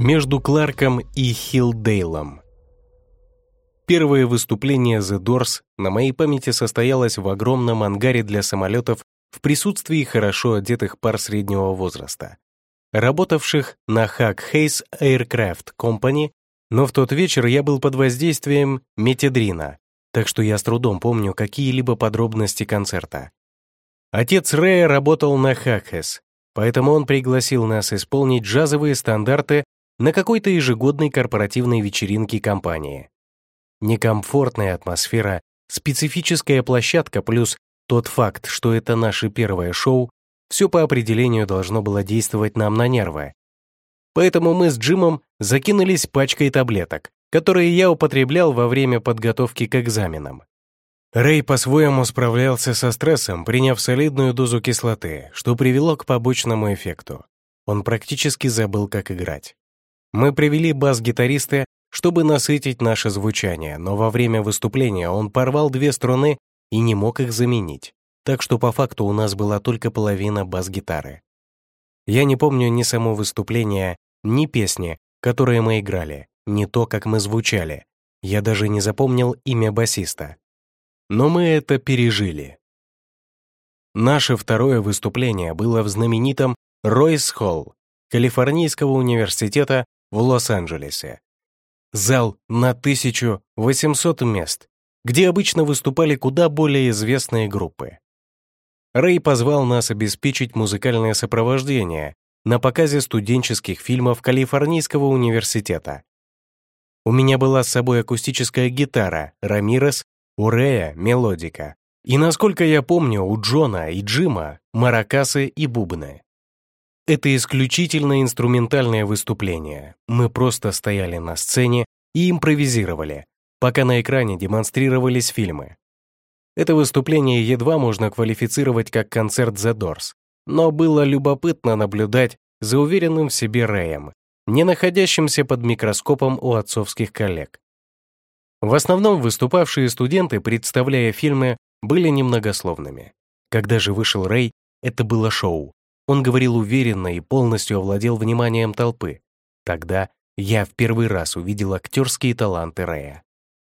Между Кларком и Хилдейлом. Первое выступление The Doors на моей памяти состоялось в огромном ангаре для самолетов в присутствии хорошо одетых пар среднего возраста, работавших на Hack Hayes Aircraft Company, но в тот вечер я был под воздействием метедрина, так что я с трудом помню какие-либо подробности концерта. Отец Рэя работал на Hackhes, поэтому он пригласил нас исполнить джазовые стандарты на какой-то ежегодной корпоративной вечеринке компании. Некомфортная атмосфера, специфическая площадка плюс тот факт, что это наше первое шоу, все по определению должно было действовать нам на нервы. Поэтому мы с Джимом закинулись пачкой таблеток, которые я употреблял во время подготовки к экзаменам. Рэй по-своему справлялся со стрессом, приняв солидную дозу кислоты, что привело к побочному эффекту. Он практически забыл, как играть. Мы привели бас-гитариста, чтобы насытить наше звучание, но во время выступления он порвал две струны и не мог их заменить, так что по факту у нас была только половина бас-гитары. Я не помню ни само выступление, ни песни, которые мы играли, ни то, как мы звучали. Я даже не запомнил имя басиста. Но мы это пережили. Наше второе выступление было в знаменитом Ройс Холл Калифорнийского университета в Лос-Анджелесе. Зал на 1800 мест, где обычно выступали куда более известные группы. Рэй позвал нас обеспечить музыкальное сопровождение на показе студенческих фильмов Калифорнийского университета. У меня была с собой акустическая гитара «Рамирес», у Рэя — мелодика. И, насколько я помню, у Джона и Джима — маракасы и бубны. Это исключительно инструментальное выступление. Мы просто стояли на сцене и импровизировали, пока на экране демонстрировались фильмы. Это выступление едва можно квалифицировать как концерт The Doors, но было любопытно наблюдать за уверенным в себе Рэем, не находящимся под микроскопом у отцовских коллег. В основном выступавшие студенты, представляя фильмы, были немногословными. Когда же вышел Рэй, это было шоу, он говорил уверенно и полностью овладел вниманием толпы. Тогда я в первый раз увидел актерские таланты Рэя.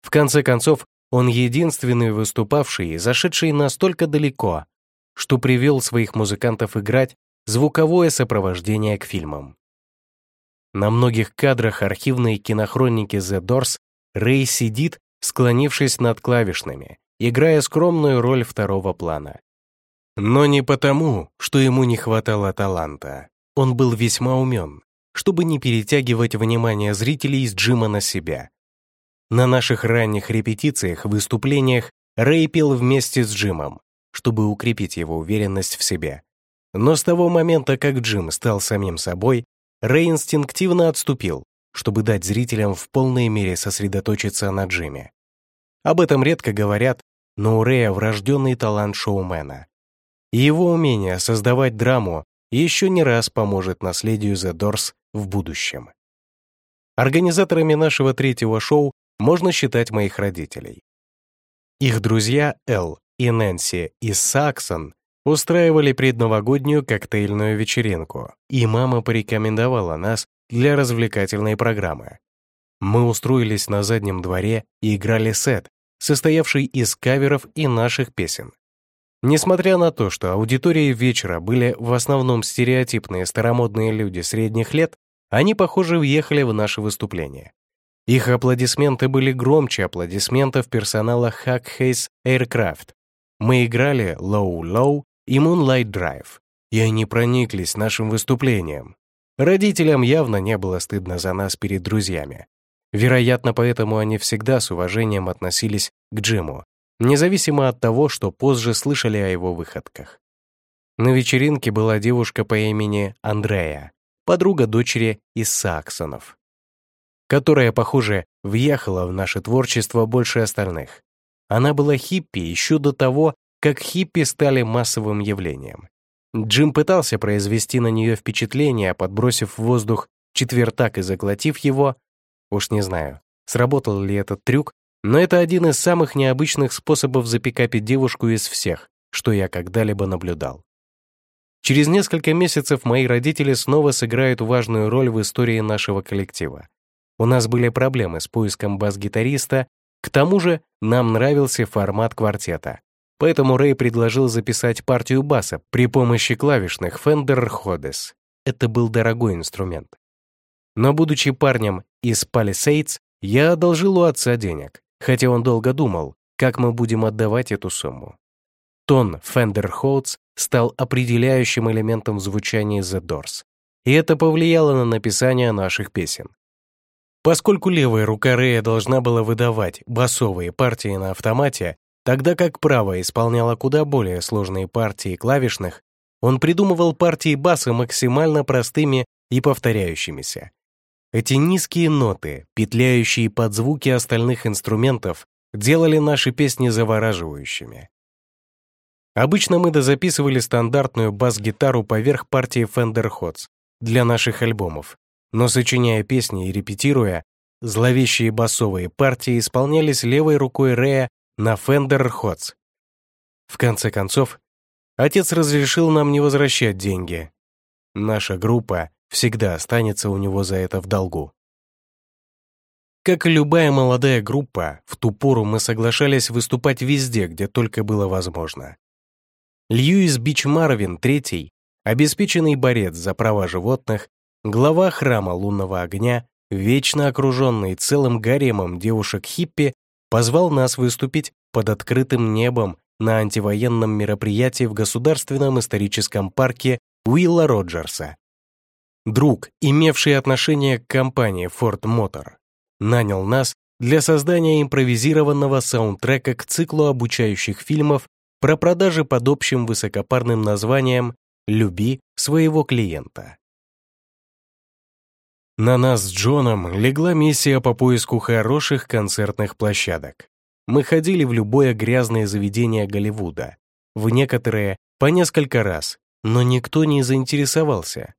В конце концов, он единственный выступавший и зашедший настолько далеко, что привел своих музыкантов играть звуковое сопровождение к фильмам. На многих кадрах архивной кинохроники The Doors Рэй сидит, склонившись над клавишными, играя скромную роль второго плана. Но не потому, что ему не хватало таланта. Он был весьма умен, чтобы не перетягивать внимание зрителей из Джима на себя. На наших ранних репетициях, выступлениях Рэй пел вместе с Джимом, чтобы укрепить его уверенность в себе. Но с того момента, как Джим стал самим собой, Рэй инстинктивно отступил, чтобы дать зрителям в полной мере сосредоточиться на Джиме. Об этом редко говорят, но у Рэя врожденный талант шоумена. Его умение создавать драму еще не раз поможет наследию The Doors в будущем. Организаторами нашего третьего шоу можно считать моих родителей. Их друзья Эл и Нэнси из Саксон устраивали предновогоднюю коктейльную вечеринку, и мама порекомендовала нас для развлекательной программы. Мы устроились на заднем дворе и играли сет, состоявший из каверов и наших песен. Несмотря на то, что аудитории вечера были в основном стереотипные старомодные люди средних лет, они, похоже, въехали в наше выступление. Их аплодисменты были громче аплодисментов персонала Hack Hayes Aircraft. Мы играли Low Low и Moonlight Drive, и они прониклись нашим выступлением. Родителям явно не было стыдно за нас перед друзьями. Вероятно, поэтому они всегда с уважением относились к Джиму, независимо от того, что позже слышали о его выходках. На вечеринке была девушка по имени Андрея, подруга дочери из Саксонов, которая, похоже, въехала в наше творчество больше остальных. Она была хиппи еще до того, как хиппи стали массовым явлением. Джим пытался произвести на нее впечатление, подбросив в воздух четвертак и заглотив его. Уж не знаю, сработал ли этот трюк, но это один из самых необычных способов запикапить девушку из всех, что я когда-либо наблюдал. Через несколько месяцев мои родители снова сыграют важную роль в истории нашего коллектива. У нас были проблемы с поиском бас-гитариста, к тому же нам нравился формат квартета. Поэтому Рэй предложил записать партию баса при помощи клавишных Fender Rhodes. Это был дорогой инструмент. Но будучи парнем из Palisades, я одолжил у отца денег, хотя он долго думал, как мы будем отдавать эту сумму. Тон Fender Rhodes стал определяющим элементом в звучании The Doors, и это повлияло на написание наших песен. Поскольку левая рука Рэя должна была выдавать басовые партии на автомате, тогда как правая исполняла куда более сложные партии клавишных, он придумывал партии баса максимально простыми и повторяющимися. Эти низкие ноты, петляющие под звуки остальных инструментов, делали наши песни завораживающими. Обычно мы дозаписывали стандартную бас-гитару поверх партии Fender Hots для наших альбомов, но сочиняя песни и репетируя, зловещие басовые партии исполнялись левой рукой Рэя на Fender Hots. В конце концов, отец разрешил нам не возвращать деньги. Наша группа всегда останется у него за это в долгу. Как и любая молодая группа, в ту пору мы соглашались выступать везде, где только было возможно. Льюис Бич Марвин III, обеспеченный борец за права животных, глава храма лунного огня, вечно окруженный целым гаремом девушек-хиппи, позвал нас выступить под открытым небом на антивоенном мероприятии в Государственном историческом парке Уилла Роджерса. Друг, имевший отношение к компании Ford Motor, нанял нас для создания импровизированного саундтрека к циклу обучающих фильмов про продажи под общим высокопарным названием «Люби своего клиента». На нас с Джоном легла миссия по поиску хороших концертных площадок. Мы ходили в любое грязное заведение Голливуда, в некоторые по несколько раз, но никто не заинтересовался.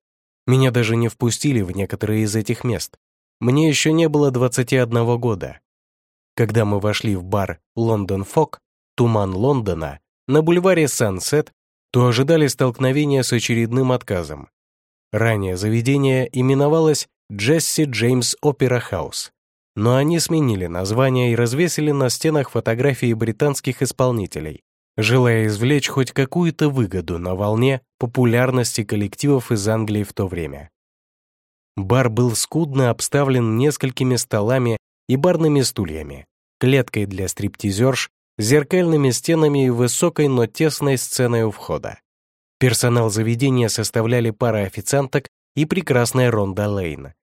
Меня даже не впустили в некоторые из этих мест. Мне еще не было 21 года. Когда мы вошли в бар «Лондон Фок», «Туман Лондона», на бульваре Сансет, то ожидали столкновения с очередным отказом. Ранее заведение именовалось Джесси Джеймс Опера Хаус, но они сменили название и развесили на стенах фотографии британских исполнителей, желая извлечь хоть какую-то выгоду на волне популярности коллективов из Англии в то время. Бар был скудно обставлен несколькими столами и барными стульями, клеткой для стриптизерш, зеркальными стенами и высокой, но тесной сценой у входа. Персонал заведения составляли пара официанток и прекрасная Ронда Лейн,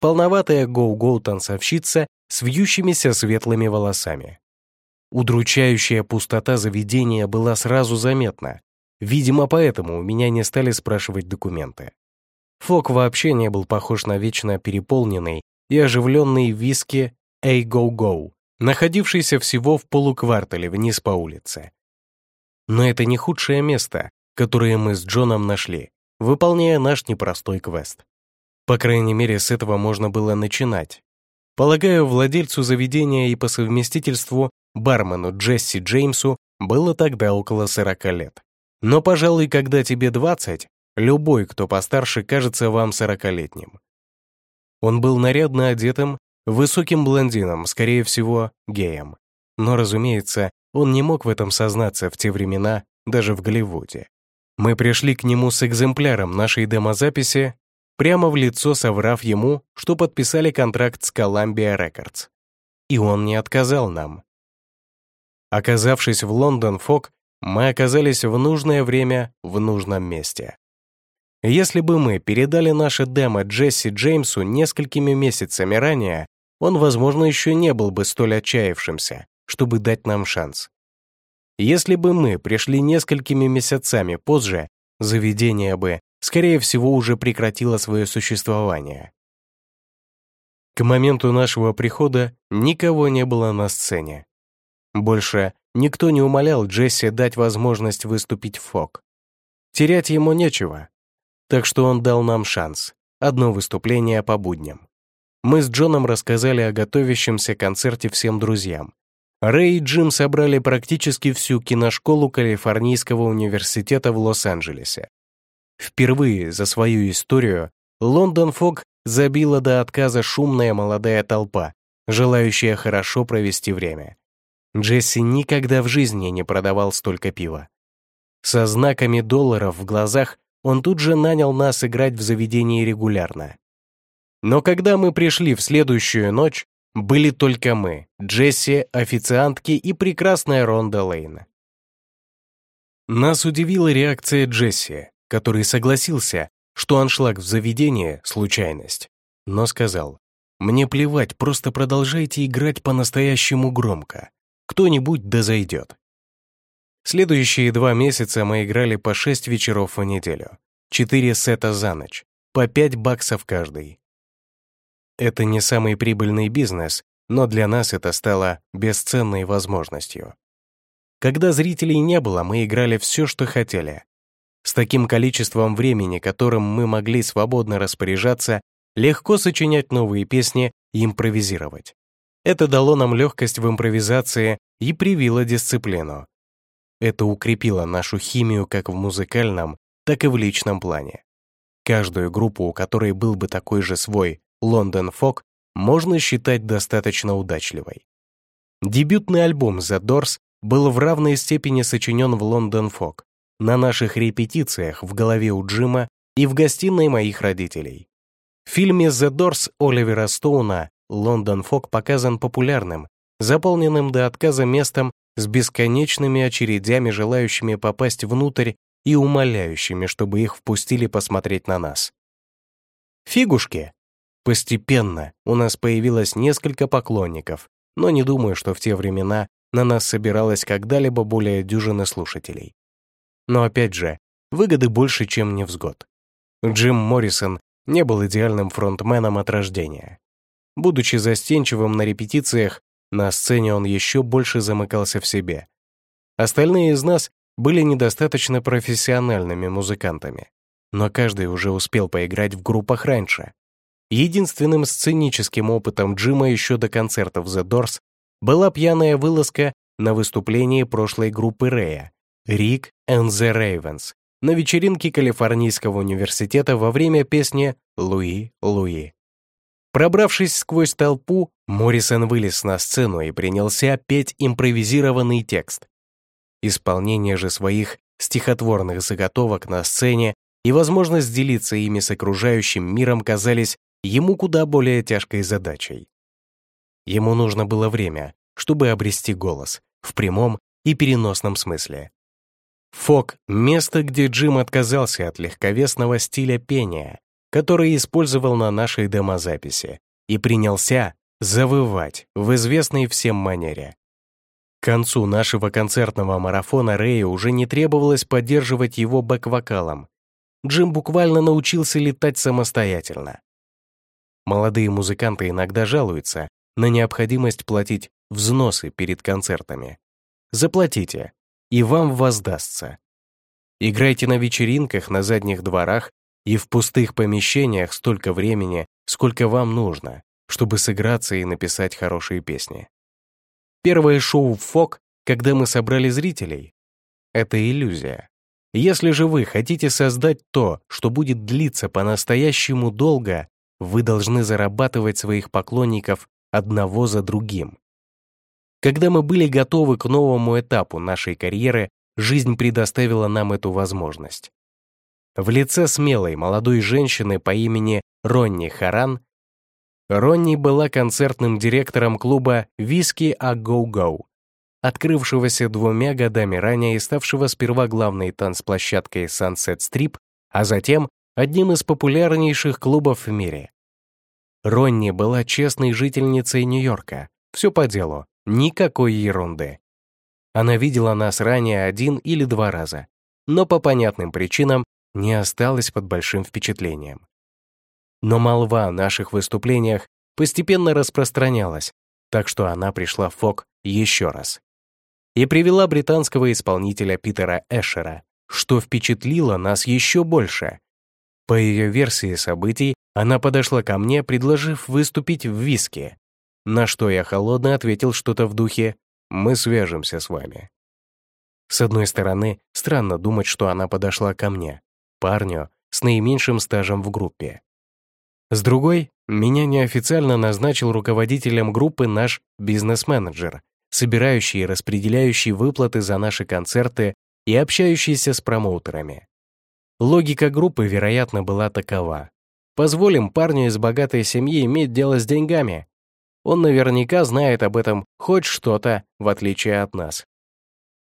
полноватая гоу-гоу танцовщица с вьющимися светлыми волосами. Удручающая пустота заведения была сразу заметна. Видимо, поэтому у меня не стали спрашивать документы. Фок вообще не был похож на вечно переполненный и оживленный виски «Эй, гоу-гоу», находившийся всего в полуквартале вниз по улице. Но это не худшее место, которое мы с Джоном нашли, выполняя наш непростой квест. По крайней мере, с этого можно было начинать. Полагаю, владельцу заведения и по совместительству бармену Джесси Джеймсу было тогда около 40 лет. Но, пожалуй, когда тебе 20, любой, кто постарше, кажется вам 40-летним. Он был нарядно одетым, высоким блондином, скорее всего, геем. Но, разумеется, он не мог в этом сознаться в те времена, даже в Голливуде. Мы пришли к нему с экземпляром нашей демозаписи прямо в лицо соврав ему, что подписали контракт с Columbia Records. И он не отказал нам. Оказавшись в Лондон Фок, мы оказались в нужное время в нужном месте. Если бы мы передали наше демо Джесси Джеймсу несколькими месяцами ранее, он, возможно, еще не был бы столь отчаявшимся, чтобы дать нам шанс. Если бы мы пришли несколькими месяцами позже, заведение бы скорее всего, уже прекратила свое существование. К моменту нашего прихода никого не было на сцене. Больше никто не умолял Джесси дать возможность выступить в ФОК. Терять ему нечего, так что он дал нам шанс. Одно выступление по будням. Мы с Джоном рассказали о готовящемся концерте всем друзьям. Рэй и Джим собрали практически всю киношколу Калифорнийского университета в Лос-Анджелесе. Впервые за свою историю Лондон Фог забила до отказа шумная молодая толпа, желающая хорошо провести время. Джесси никогда в жизни не продавал столько пива. Со знаками долларов в глазах он тут же нанял нас играть в заведении регулярно. Но когда мы пришли в следующую ночь, были только мы, Джесси, официантки и прекрасная Ронда Лейна. Нас удивила реакция Джесси, который согласился, что аншлаг в заведении — случайность, но сказал, «Мне плевать, просто продолжайте играть по-настоящему громко. Кто-нибудь да зайдет». Следующие два месяца мы играли по шесть вечеров в неделю, четыре сета за ночь, по пять баксов каждый. Это не самый прибыльный бизнес, но для нас это стало бесценной возможностью. Когда зрителей не было, мы играли все, что хотели. Таким количеством времени, которым мы могли свободно распоряжаться, легко сочинять новые песни и импровизировать. Это дало нам легкость в импровизации и привило дисциплину. Это укрепило нашу химию как в музыкальном, так и в личном плане. Каждую группу, у которой был бы такой же свой Лондон Фок, можно считать достаточно удачливой. Дебютный альбом The Doors был в равной степени сочинен в Лондон Фок, на наших репетициях в голове у Джима и в гостиной моих родителей. В фильме «The Doors» Оливера Стоуна Лондон Фок показан популярным, заполненным до отказа местом с бесконечными очередями, желающими попасть внутрь и умоляющими, чтобы их впустили посмотреть на нас. Фигушки. Постепенно у нас появилось несколько поклонников, но не думаю, что в те времена на нас собиралось когда-либо более дюжины слушателей. Но опять же, выгоды больше, чем невзгод. Джим Моррисон не был идеальным фронтменом от рождения. Будучи застенчивым на репетициях, на сцене он еще больше замыкался в себе. Остальные из нас были недостаточно профессиональными музыкантами, но каждый уже успел поиграть в группах раньше. Единственным сценическим опытом Джима еще до концертов The Doors была пьяная вылазка на выступлении прошлой группы Рэя «Rick and the Ravens» на вечеринке Калифорнийского университета во время песни «Луи, Луи». Пробравшись сквозь толпу, Моррисон вылез на сцену и принялся петь импровизированный текст. Исполнение же своих стихотворных заготовок на сцене и возможность делиться ими с окружающим миром казались ему куда более тяжкой задачей. Ему нужно было время, чтобы обрести голос, в прямом и переносном смысле. Фок — место, где Джим отказался от легковесного стиля пения, который использовал на нашей демозаписи, и принялся завывать в известной всем манере. К концу нашего концертного марафона Рэю уже не требовалось поддерживать его бэк-вокалом. Джим буквально научился летать самостоятельно. Молодые музыканты иногда жалуются, на необходимость платить взносы перед концертами. Заплатите, и вам воздастся. Играйте на вечеринках на задних дворах и в пустых помещениях столько времени, сколько вам нужно, чтобы сыграться и написать хорошие песни. Первое шоу в ФОК, когда мы собрали зрителей, это иллюзия. Если же вы хотите создать то, что будет длиться по-настоящему долго, вы должны зарабатывать своих поклонников одного за другим. Когда мы были готовы к новому этапу нашей карьеры, жизнь предоставила нам эту возможность. В лице смелой молодой женщины по имени Ронни Харан Ронни была концертным директором клуба «Виски А Go», открывшегося двумя годами ранее и ставшего сперва главной танцплощадкой Sunset Strip, а затем одним из популярнейших клубов в мире. Ронни была честной жительницей Нью-Йорка. Все по делу, никакой ерунды. Она видела нас ранее один или два раза, но по понятным причинам не осталась под большим впечатлением. Но молва о наших выступлениях постепенно распространялась, так что она пришла в ФОК еще раз. И привела британского исполнителя Питера Эшера, что впечатлило нас еще больше. По ее версии событий, она подошла ко мне, предложив выступить в виске, на что я холодно ответил что-то в духе «Мы свяжемся с вами». С одной стороны, странно думать, что она подошла ко мне. парню с наименьшим стажем в группе. С другой, меня неофициально назначил руководителем группы наш бизнес-менеджер, собирающий и распределяющий выплаты за наши концерты и общающийся с промоутерами. Логика группы, вероятно, была такова. Позволим парню из богатой семьи иметь дело с деньгами. Он наверняка знает об этом хоть что-то, в отличие от нас.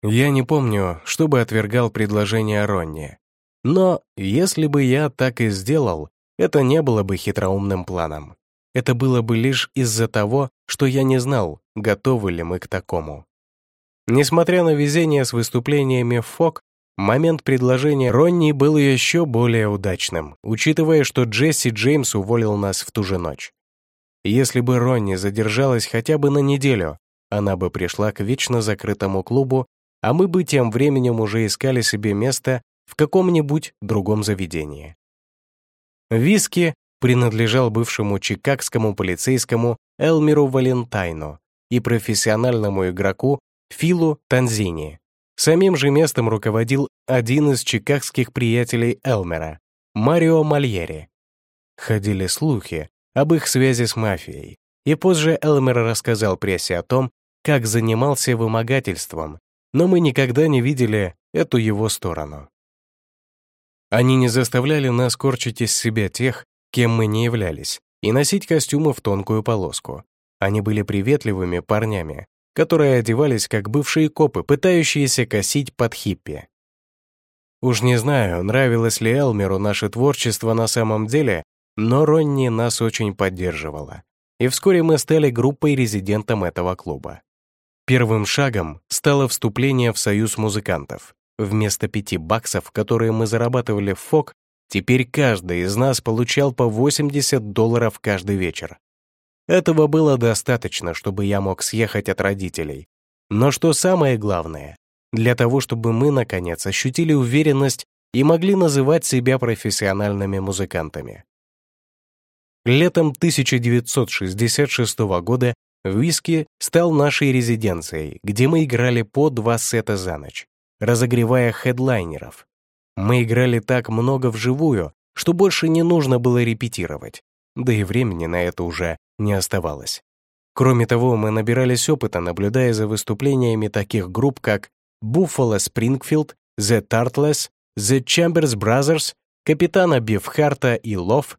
Я не помню, чтобы отвергал предложение Ронни. Но если бы я так и сделал, это не было бы хитроумным планом. Это было бы лишь из-за того, что я не знал, готовы ли мы к такому. Несмотря на везение с выступлениями в ФОК, момент предложения Ронни был еще более удачным, учитывая, что Джесси Джеймс уволил нас в ту же ночь. Если бы Ронни задержалась хотя бы на неделю, она бы пришла к вечно закрытому клубу, а мы бы тем временем уже искали себе место в каком-нибудь другом заведении. Виски принадлежал бывшему чикагскому полицейскому Элмиру Валентайну и профессиональному игроку Филу Танзини. Самим же местом руководил один из чикагских приятелей Элмера, Марио Мальери. Ходили слухи об их связи с мафией, и позже Элмер рассказал прессе о том, как занимался вымогательством, но мы никогда не видели эту его сторону. Они не заставляли нас корчить из себя тех, кем мы не являлись, и носить костюмы в тонкую полоску. Они были приветливыми парнями, которые одевались как бывшие копы, пытающиеся косить под хиппи. Уж не знаю, нравилось ли Элмеру наше творчество на самом деле, но Ронни нас очень поддерживала. И вскоре мы стали группой резидентом этого клуба. Первым шагом стало вступление в союз музыкантов. Вместо пяти баксов, которые мы зарабатывали в ФОК, теперь каждый из нас получал по 80 долларов каждый вечер. Этого было достаточно, чтобы я мог съехать от родителей. Но что самое главное, для того, чтобы мы, наконец, ощутили уверенность и могли называть себя профессиональными музыкантами. Летом 1966 года Виски стал нашей резиденцией, где мы играли по два сета за ночь разогревая хедлайнеров. Мы играли так много вживую, что больше не нужно было репетировать, да и времени на это уже не оставалось. Кроме того, мы набирались опыта, наблюдая за выступлениями таких групп, как Buffalo Springfield, The Turtles, The Chambers Brothers, Капитана Бифхарта и Лов.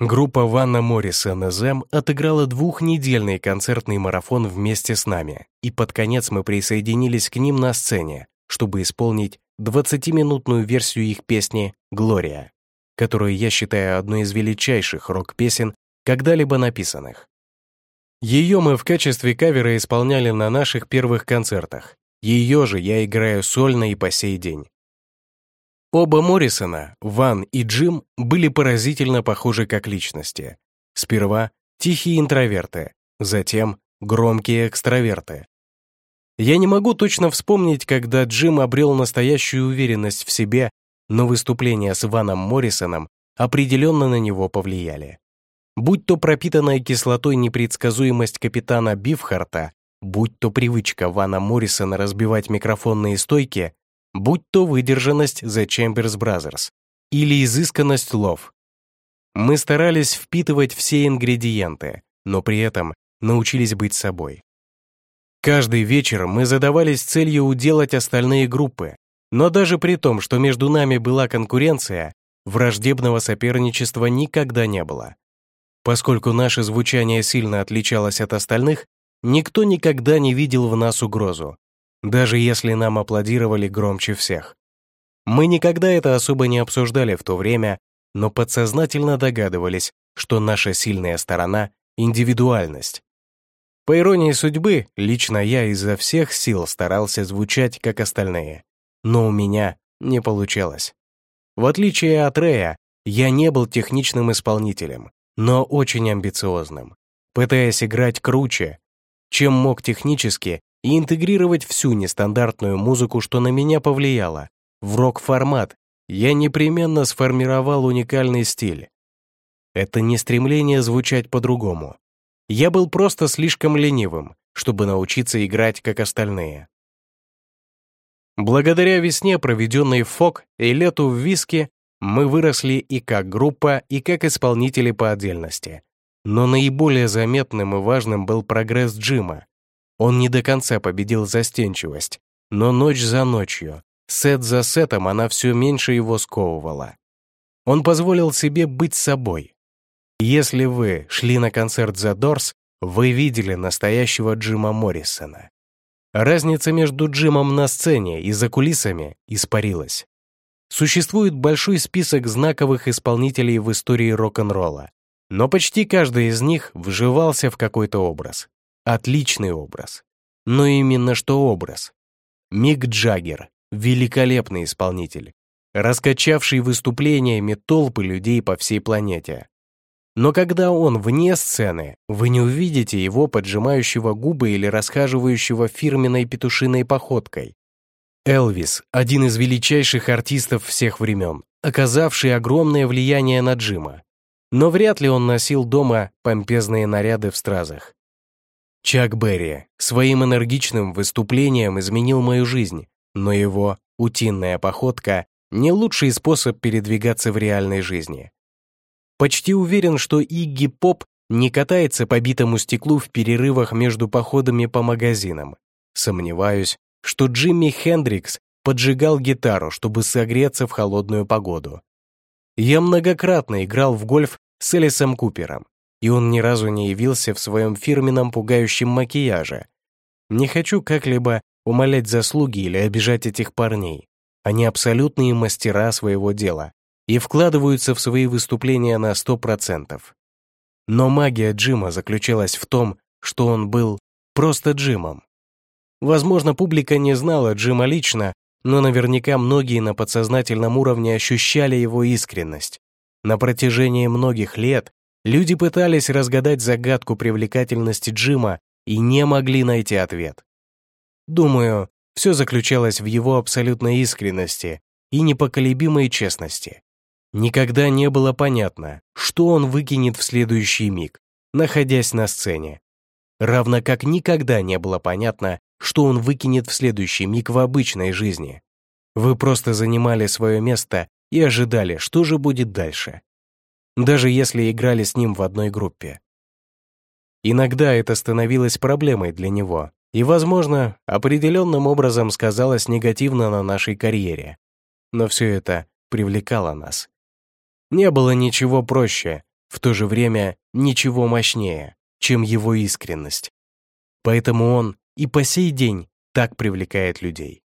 Группа Ванна Морриса НЗМ отыграла двухнедельный концертный марафон вместе с нами, и под конец мы присоединились к ним на сцене, чтобы исполнить 20-минутную версию их песни «Глория», которую я считаю одной из величайших рок-песен, когда-либо написанных. Ее мы в качестве кавера исполняли на наших первых концертах. Ее же я играю сольно и по сей день. Оба Моррисона, Ван и Джим, были поразительно похожи как личности. Сперва тихие интроверты, затем громкие экстраверты. Я не могу точно вспомнить, когда Джим обрел настоящую уверенность в себе, но выступления с Иваном Моррисоном определенно на него повлияли. Будь то пропитанная кислотой непредсказуемость капитана Бифхарта, будь то привычка Вана Моррисона разбивать микрофонные стойки, будь то выдержанность The Chambers Brothers или изысканность лов. Мы старались впитывать все ингредиенты, но при этом научились быть собой. Каждый вечер мы задавались целью уделать остальные группы, но даже при том, что между нами была конкуренция, враждебного соперничества никогда не было. Поскольку наше звучание сильно отличалось от остальных, никто никогда не видел в нас угрозу, даже если нам аплодировали громче всех. Мы никогда это особо не обсуждали в то время, но подсознательно догадывались, что наша сильная сторона — индивидуальность, по иронии судьбы, лично я изо всех сил старался звучать, как остальные. Но у меня не получалось. В отличие от Рэя, я не был техничным исполнителем, но очень амбициозным, пытаясь играть круче, чем мог технически, и интегрировать всю нестандартную музыку, что на меня повлияло. В рок-формат я непременно сформировал уникальный стиль. Это не стремление звучать по-другому, я был просто слишком ленивым, чтобы научиться играть, как остальные. Благодаря весне, проведенной в ФОК, и лету в Виске, мы выросли и как группа, и как исполнители по отдельности. Но наиболее заметным и важным был прогресс Джима. Он не до конца победил застенчивость, но ночь за ночью, сет за сетом она все меньше его сковывала. Он позволил себе быть собой. Если вы шли на концерт The Doors, вы видели настоящего Джима Моррисона. Разница между Джимом на сцене и за кулисами испарилась. Существует большой список знаковых исполнителей в истории рок-н-ролла, но почти каждый из них вживался в какой-то образ. Отличный образ. Но именно что образ. Мик Джаггер — великолепный исполнитель, раскачавший выступлениями толпы людей по всей планете. Но когда он вне сцены, вы не увидите его поджимающего губы или расхаживающего фирменной петушиной походкой. Элвис — один из величайших артистов всех времен, оказавший огромное влияние на Джима. Но вряд ли он носил дома помпезные наряды в стразах. Чак Берри своим энергичным выступлением изменил мою жизнь, но его утиная походка — не лучший способ передвигаться в реальной жизни. Почти уверен, что Игги Поп не катается по битому стеклу в перерывах между походами по магазинам. Сомневаюсь, что Джимми Хендрикс поджигал гитару, чтобы согреться в холодную погоду. Я многократно играл в гольф с Элисом Купером, и он ни разу не явился в своем фирменном пугающем макияже. Не хочу как-либо умолять заслуги или обижать этих парней. Они абсолютные мастера своего дела, и вкладываются в свои выступления на 100%. Но магия Джима заключалась в том, что он был просто Джимом. Возможно, публика не знала Джима лично, но наверняка многие на подсознательном уровне ощущали его искренность. На протяжении многих лет люди пытались разгадать загадку привлекательности Джима и не могли найти ответ. Думаю, все заключалось в его абсолютной искренности и непоколебимой честности. Никогда не было понятно, что он выкинет в следующий миг, находясь на сцене. Равно как никогда не было понятно, что он выкинет в следующий миг в обычной жизни. Вы просто занимали свое место и ожидали, что же будет дальше. Даже если играли с ним в одной группе. Иногда это становилось проблемой для него и, возможно, определенным образом сказалось негативно на нашей карьере. Но все это привлекало нас. Не было ничего проще, в то же время ничего мощнее, чем его искренность. Поэтому он и по сей день так привлекает людей.